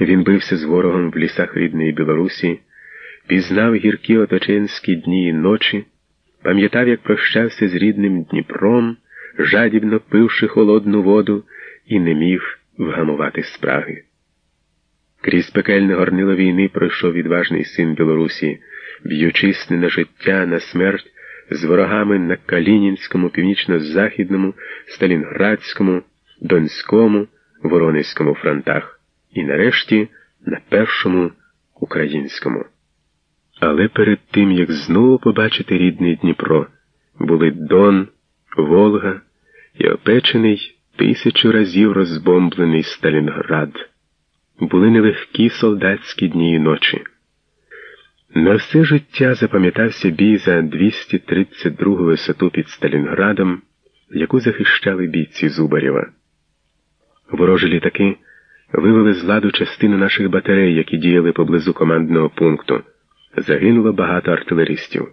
Він бився з ворогом в лісах рідної Білорусі, пізнав гіркі оточенські дні і ночі, пам'ятав, як прощався з рідним Дніпром, жадібно пивши холодну воду, і не міг вгамувати спраги. Крізь пекельне горнило війни пройшов відважний син Білорусі, б'ючись не на життя, на смерть з ворогами на Калінінському, північно-західному, Сталінградському, Донському, Воронезькому фронтах і нарешті на першому українському. Але перед тим, як знову побачити рідний Дніпро, були Дон, Волга і опечений тисячу разів розбомблений Сталінград. Були нелегкі солдатські дні і ночі. На все життя запам'ятався бій за 232 висоту під Сталінградом, яку захищали бійці Зубарєва. Ворожі літаки вивели з ладу частину наших батарей, які діяли поблизу командного пункту. Загинуло багато артилеристів.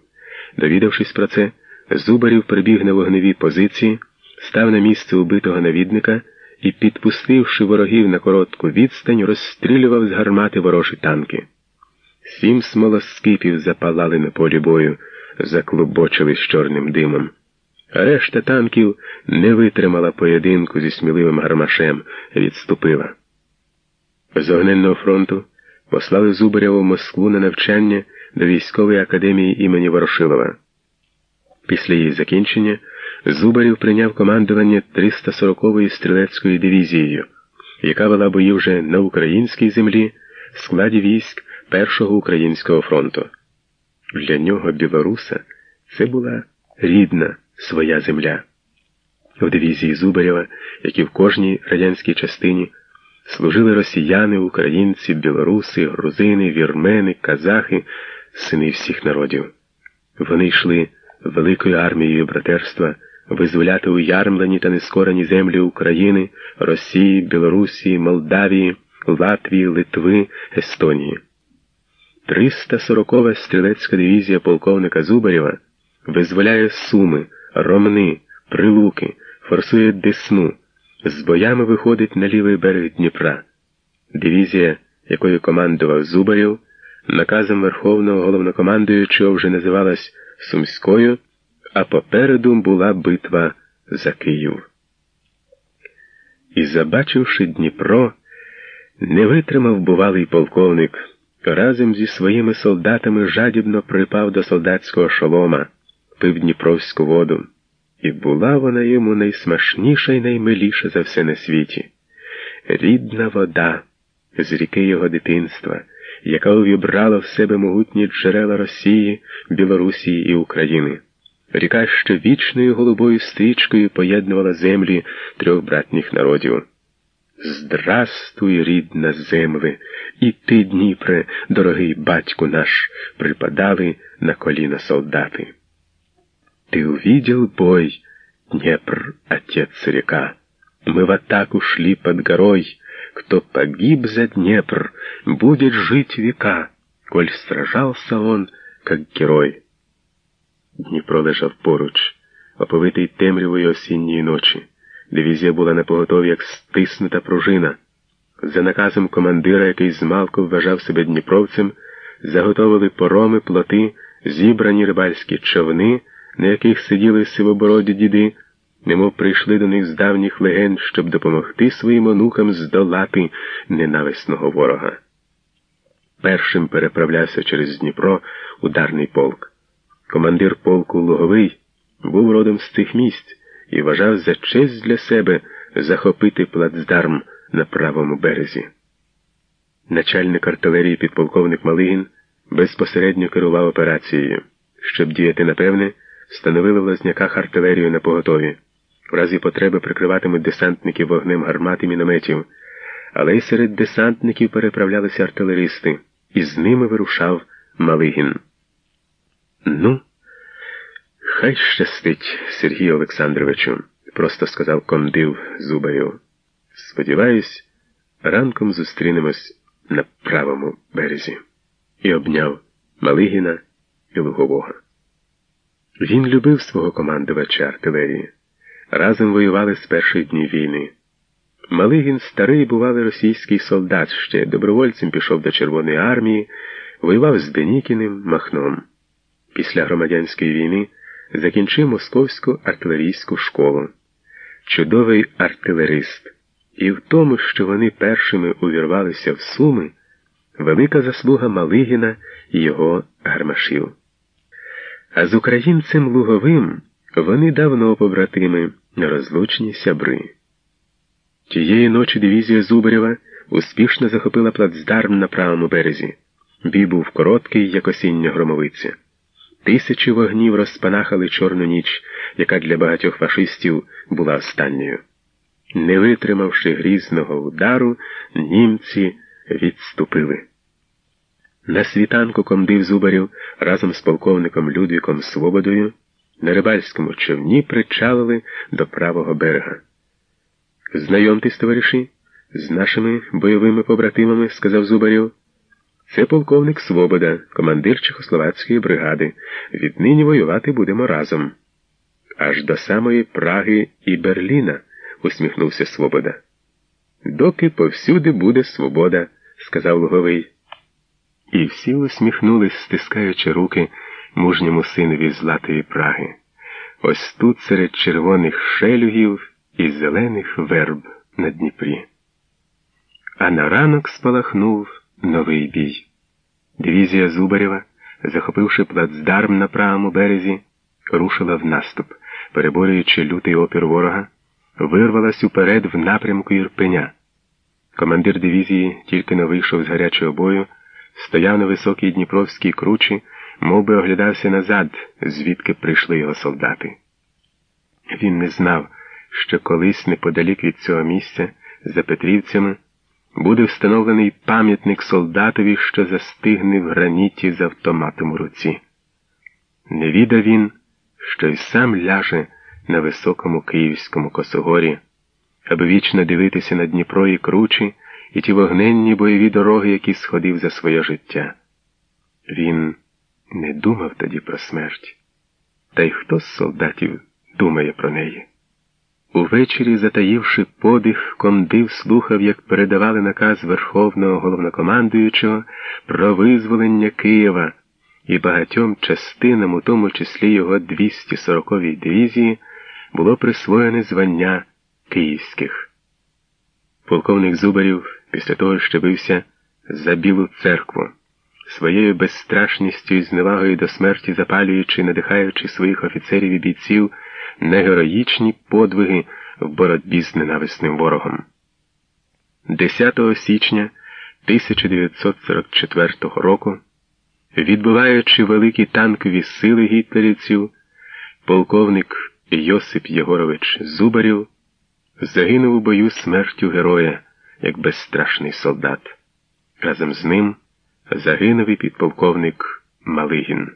Довідавшись про це, Зубарів прибіг на вогневі позиції, став на місце убитого навідника і, підпустивши ворогів на коротку відстань, розстрілював з гармати ворожі танки. Сім смолоскипів запалали на полі бою, заклубочились чорним димом. Решта танків не витримала поєдинку зі сміливим гармашем, відступила. З огненного фронту послали Зубарєва в Москву на навчання до військової академії імені Ворошилова. Після її закінчення Зубарів прийняв командування 340-ї стрілецькою дивізією, яка вела бої вже на українській землі в складі військ Першого українського фронту. Для нього, білоруса, це була рідна своя земля. В дивізії Зубарєва, як і в кожній радянській частині, служили росіяни, українці, білоруси, грузини, вірмени, казахи, сини всіх народів. Вони йшли великою армією братерства визволяти уярмлені та нескорені землі України, Росії, Білорусі, Молдавії, Латвії, Литви, Естонії. 340-ва стрілецька дивізія полковника Зубарєва визволяє Суми, Ромни, Прилуки, форсує Десну, з боями виходить на лівий берег Дніпра. Дивізія, якою командував Зубарєв, наказом Верховного головнокомандуючого вже називалась Сумською, а попереду була битва за Київ. І, забачивши Дніпро, не витримав бувалий полковник, разом зі своїми солдатами жадібно припав до солдатського шолома, пив Дніпровську воду, і була вона йому найсмашніша і наймиліша за все на світі. Рідна вода з ріки його дитинства, яка увібрала в себе могутні джерела Росії, Білорусії і України. Ріка що вічною голубою стрічкою поєднувала землі трьох братніх народів. Здрастуй, рідна земле, і ти, Дніпре, дорогий батько наш, припадали на коліна солдати. Ты увидел бой, Днепр, отец река. Мы в атаку шли под горой. Кто погиб за Днепр, будет жить века, коль сражался он, как герой. Дніпро лежав поруч, оповитий темрявою осінньої ночі. Дивізія була на поготові, як стиснута пружина. За наказом командира, який змалку вважав себе дніпровцем, заготовили пороми, плоти, зібрані рибальські човни, на яких сиділи сивобороді діди, немов прийшли до них з давніх легенд, щоб допомогти своїм онукам здолати ненависного ворога. Першим переправлявся через Дніпро ударний полк. Командир полку Луговий був родом з цих місць і вважав за честь для себе захопити плацдарм на правому березі. Начальник артилерії підполковник Малигін безпосередньо керував операцією. Щоб діяти напевне, встановили в Лазняках артилерію на поготові. В разі потреби прикриватимуть десантників вогнем гармат і мінометів, але й серед десантників переправлялися артилеристи, і з ними вирушав Малигін. Ну, хай щастить, Сергію Олександровичу, просто сказав комдив Зубарів. Сподіваюсь, ранком зустрінемось на правому березі. І обняв Малигіна і Лугового. Він любив свого командувача артилерії. Разом воювали з перших днів війни. Малигін старий бувалий російський солдат, ще добровольцем пішов до Червоної армії, воював з Денікіним Махном. Після громадянської війни закінчив Московську артилерійську школу. Чудовий артилерист. І в тому, що вони першими увірвалися в Суми, велика заслуга Малигіна і його гармашів. А з українцем Луговим вони давно побратими, нерозлучні сябри. Тієї ночі дивізія Зубарєва успішно захопила плацдарм на правому березі. Бій був короткий, як осіння громовиця. Тисячі вогнів розпанахали чорну ніч, яка для багатьох фашистів була останньою. Не витримавши грізного удару, німці відступили. На світанку комдив Зубарів разом з полковником Людвіком Свободою на рибальському човні причалили до правого берега. Знайомтесь, товариші, з нашими бойовими побратимами, сказав Зубарів. Це полковник Свобода, командир Чехословацької бригади. Віднині воювати будемо разом. Аж до самої Праги і Берліна, усміхнувся Свобода. Доки повсюди буде свобода, сказав Луговий. І всі усміхнулись, стискаючи руки мужньому синові Златої Праги. Ось тут серед червоних шелюгів і зелених верб на Дніпрі. А на ранок спалахнув новий бій. Дивізія Зубарєва, захопивши плацдарм на правому березі, рушила в наступ, переборюючи лютий опір ворога, вирвалась уперед в напрямку Ірпеня. Командир дивізії, тільки не вийшов з гарячого бою, стояв на високій Дніпровській кручі, мов би оглядався назад, звідки прийшли його солдати. Він не знав, що колись неподалік від цього місця, за Петрівцями, буде встановлений пам'ятник солдатові, що застигне в граніті з автоматом у руці. Не відав він, що й сам ляже на високому київському косогорі, аби вічно дивитися на Дніпро і кручі і ті вогненні бойові дороги, які сходив за своє життя. Він не думав тоді про смерть. Та й хто з солдатів думає про неї? Увечері, затаївши подих, комдив слухав, як передавали наказ Верховного головнокомандуючого про визволення Києва і багатьом частинам, у тому числі його 240-й дивізії, було присвоєне звання Київських. Полковник Зубарів після того, що бився за Білу церкву, своєю безстрашністю і зневагою до смерті запалюючи, надихаючи своїх офіцерів і бійців на героїчні подвиги в боротьбі з ненависним ворогом. 10 січня 1944 року, відбиваючи великі танкові сили гітлерівців, полковник Йосип Єгорович Зубарів загинув у бою смертю героя як безстрашний солдат. Разом з ним загинув і підполковник Малигін.